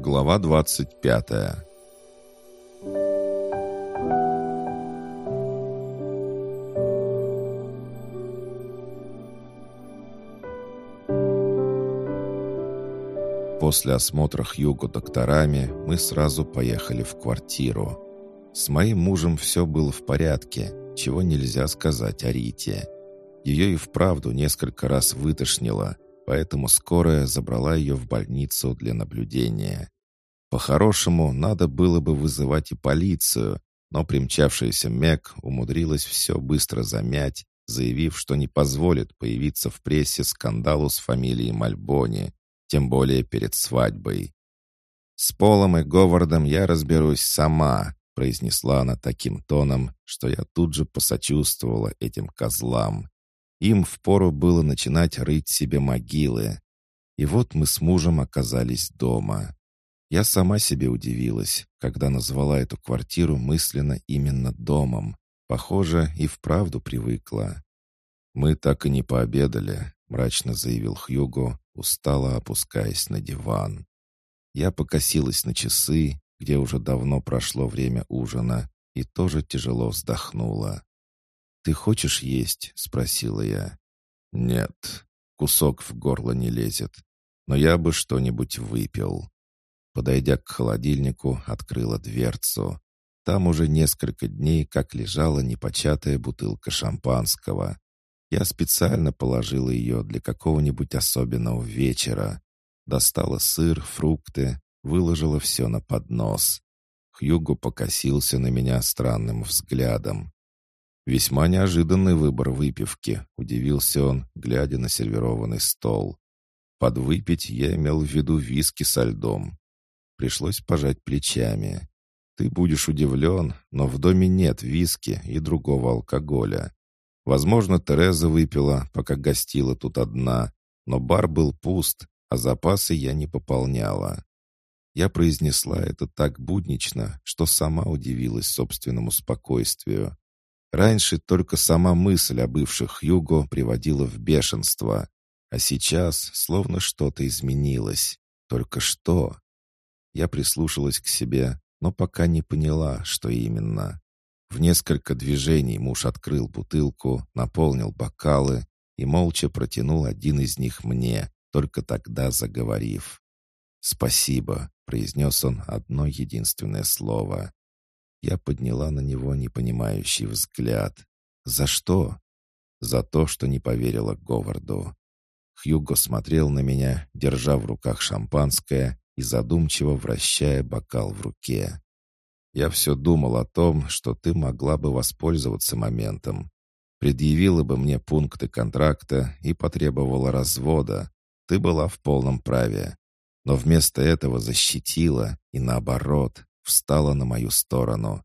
Глава 25 После осмотра Хьюго докторами мы сразу поехали в квартиру. С моим мужем все было в порядке, чего нельзя сказать о Рите. Ее и вправду несколько раз вытошнило, поэтому скорая забрала ее в больницу для наблюдения. По-хорошему, надо было бы вызывать и полицию, но примчавшаяся Мэг умудрилась все быстро замять, заявив, что не позволит появиться в прессе скандалу с фамилией Мальбони, тем более перед свадьбой. «С Полом и Говардом я разберусь сама», произнесла она таким тоном, что я тут же посочувствовала этим козлам. Им впору было начинать рыть себе могилы. И вот мы с мужем оказались дома. Я сама себе удивилась, когда назвала эту квартиру мысленно именно домом. Похоже, и вправду привыкла. «Мы так и не пообедали», — мрачно заявил Хьюго, устало опускаясь на диван. Я покосилась на часы, где уже давно прошло время ужина, и тоже тяжело вздохнула. «Ты хочешь есть?» — спросила я. «Нет, кусок в горло не лезет, но я бы что-нибудь выпил». Подойдя к холодильнику, открыла дверцу. Там уже несколько дней как лежала непочатая бутылка шампанского. Я специально положила ее для какого-нибудь особенного вечера. Достала сыр, фрукты, выложила все на поднос. Хьюго покосился на меня странным взглядом. «Весьма неожиданный выбор выпивки», — удивился он, глядя на сервированный стол. «Подвыпить я имел в виду виски со льдом». Пришлось пожать плечами. «Ты будешь удивлен, но в доме нет виски и другого алкоголя. Возможно, Тереза выпила, пока гостила тут одна, но бар был пуст, а запасы я не пополняла. Я произнесла это так буднично, что сама удивилась собственному спокойствию. Раньше только сама мысль о бывших Юго приводила в бешенство, а сейчас словно что-то изменилось. Только что? Я прислушалась к себе, но пока не поняла, что именно. В несколько движений муж открыл бутылку, наполнил бокалы и молча протянул один из них мне, только тогда заговорив. «Спасибо», — произнес он одно единственное слово. Я подняла на него непонимающий взгляд. «За что?» «За то, что не поверила Говарду». Хьюго смотрел на меня, держа в руках шампанское и задумчиво вращая бокал в руке. «Я все думал о том, что ты могла бы воспользоваться моментом. Предъявила бы мне пункты контракта и потребовала развода. Ты была в полном праве но вместо этого защитила и, наоборот, встала на мою сторону.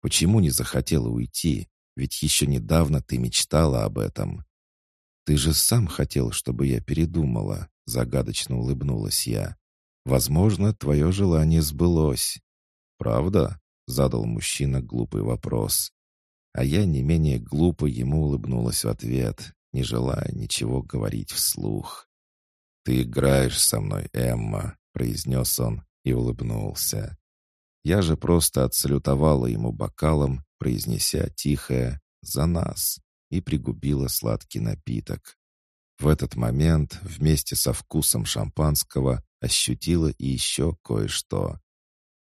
Почему не захотела уйти? Ведь еще недавно ты мечтала об этом. Ты же сам хотел, чтобы я передумала, загадочно улыбнулась я. Возможно, твое желание сбылось. Правда? Задал мужчина глупый вопрос. А я не менее глупо ему улыбнулась в ответ, не желая ничего говорить вслух. «Ты играешь со мной, Эмма», — произнес он и улыбнулся. Я же просто отсалютовала ему бокалом, произнеся тихое «за нас» и пригубила сладкий напиток. В этот момент вместе со вкусом шампанского ощутила и еще кое-что.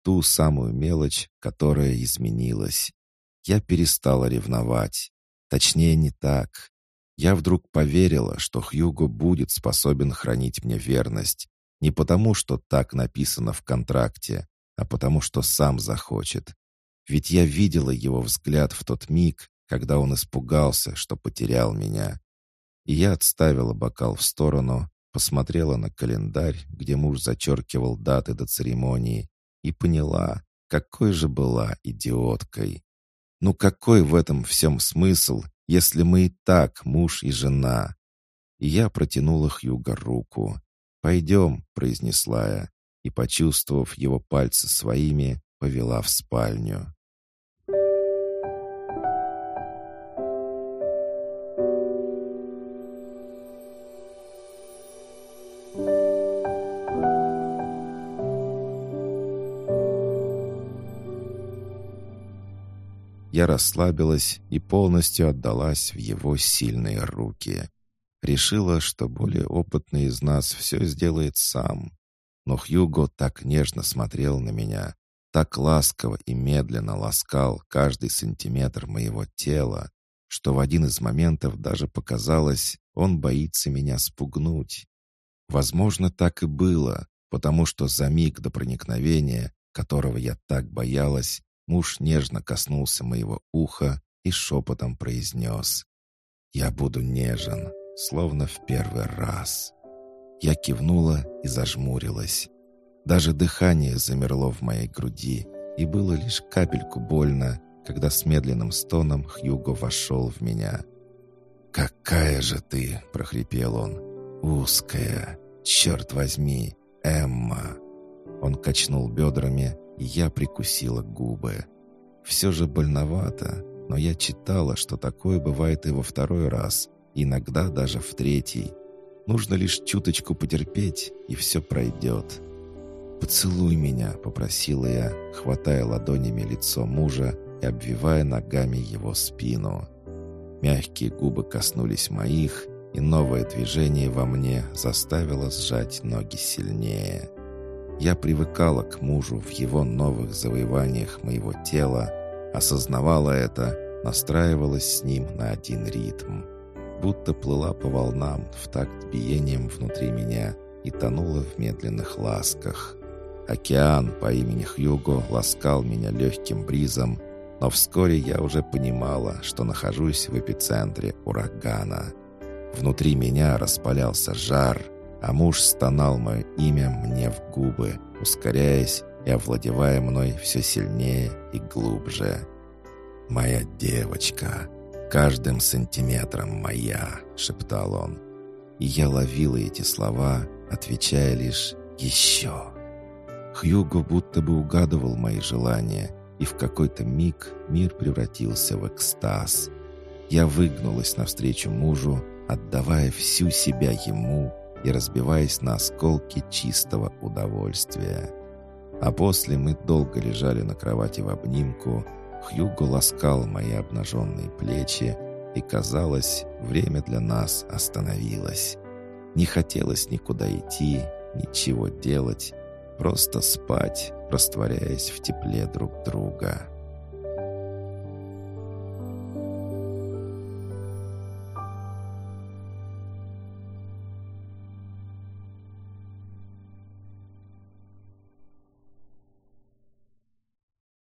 Ту самую мелочь, которая изменилась. Я перестала ревновать. Точнее, не так. Я вдруг поверила, что Хьюго будет способен хранить мне верность. Не потому, что так написано в контракте, а потому, что сам захочет. Ведь я видела его взгляд в тот миг, когда он испугался, что потерял меня. И я отставила бокал в сторону, посмотрела на календарь, где муж зачеркивал даты до церемонии, и поняла, какой же была идиоткой. Ну какой в этом всем смысл, если мы и так муж и жена?» И я протянула Хьюго руку. «Пойдем», — произнесла я, и, почувствовав его пальцы своими, повела в спальню. я расслабилась и полностью отдалась в его сильные руки. Решила, что более опытный из нас все сделает сам. Но Хьюго так нежно смотрел на меня, так ласково и медленно ласкал каждый сантиметр моего тела, что в один из моментов даже показалось, он боится меня спугнуть. Возможно, так и было, потому что за миг до проникновения, которого я так боялась, муж нежно коснулся моего уха и шепотом произнес «Я буду нежен, словно в первый раз». Я кивнула и зажмурилась. Даже дыхание замерло в моей груди, и было лишь капельку больно, когда с медленным стоном Хьюго вошел в меня. «Какая же ты!» — прохрипел он. «Узкая! Черт возьми! Эмма!» Он качнул бедрами, и я прикусила губы. Все же больновато, но я читала, что такое бывает и во второй раз, иногда даже в третий. Нужно лишь чуточку потерпеть, и все пройдет. «Поцелуй меня», — попросила я, хватая ладонями лицо мужа и обвивая ногами его спину. Мягкие губы коснулись моих, и новое движение во мне заставило сжать ноги сильнее. Я привыкала к мужу в его новых завоеваниях моего тела, осознавала это, настраивалась с ним на один ритм. Будто плыла по волнам в такт биением внутри меня и тонула в медленных ласках. Океан по имени Хьюго ласкал меня легким бризом, но вскоре я уже понимала, что нахожусь в эпицентре урагана. Внутри меня распалялся жар, а муж стонал мое имя мне в губы, ускоряясь и овладевая мной все сильнее и глубже. «Моя девочка, каждым сантиметром моя», — шептал он. И я ловила эти слова, отвечая лишь «еще». Хьюго будто бы угадывал мои желания, и в какой-то миг мир превратился в экстаз. Я выгнулась навстречу мужу, отдавая всю себя ему и разбиваясь на осколки чистого удовольствия. А после мы долго лежали на кровати в обнимку, Хьюго ласкал мои обнаженные плечи, и, казалось, время для нас остановилось. Не хотелось никуда идти, ничего делать, Просто спать, растворяясь в тепле друг друга.